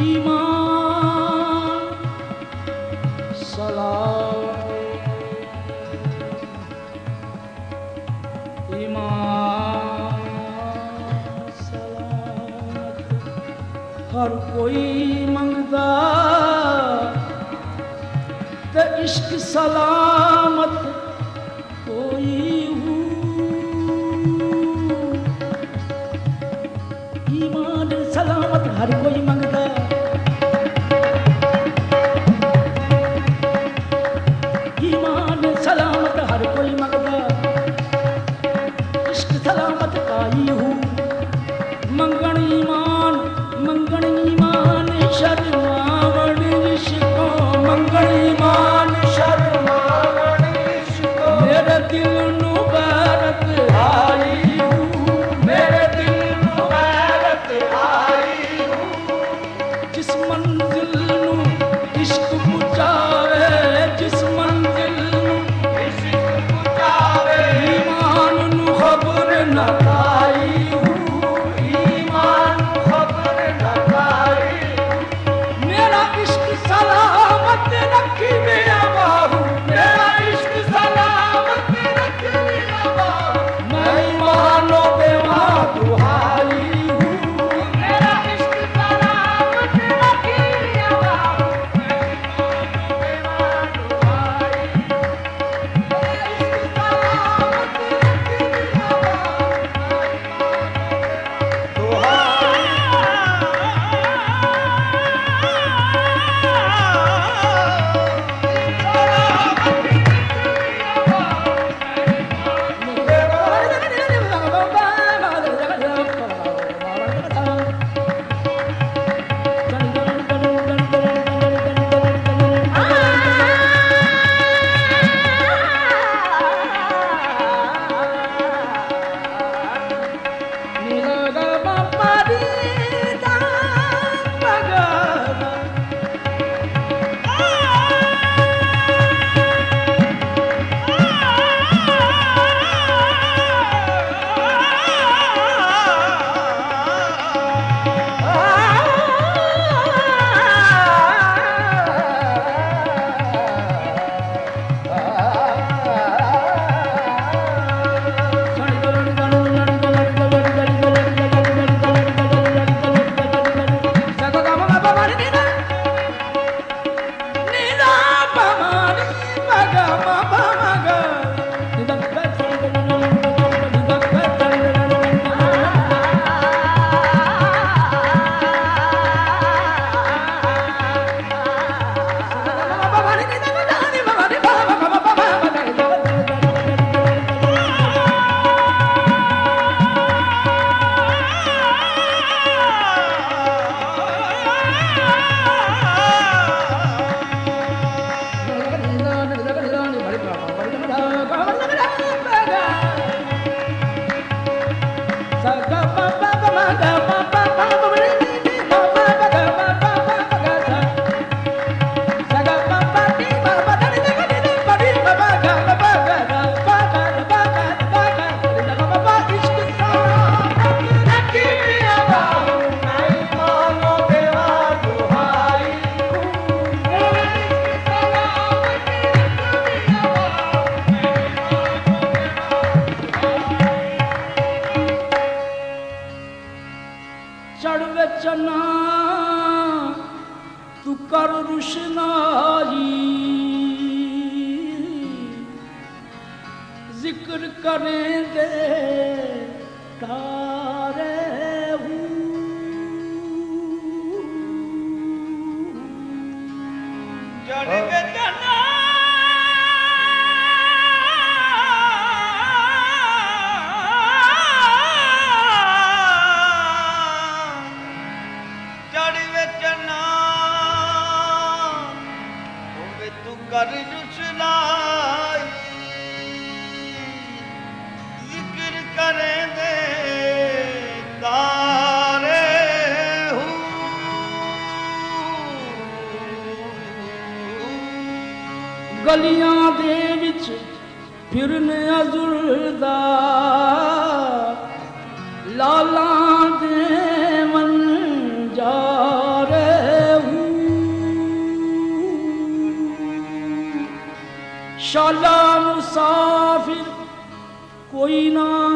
ईमान सलाम ईमान सलाम हर कोई मंगदा ते इश्क सलामत कोई हूँ ईमान सलामत हर कोई रचना तू कर रुशनाई। ज़िक्र करें दे तारे जड़ ਕਰ ਜੁਛਨਾਈ ਜ਼ਿਕਰ ਕਰੇ ਦੇ ਤਾਰੇ ਹੂ। ਗਲੀਆਂ ਦੇ ਵਿੱਚ ਫਿਰਨ ਅਜ਼ੁਰ ਦਾ والا مسافر کوئی نہ